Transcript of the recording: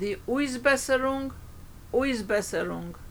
Die Uisbesserung, Uisbesserung.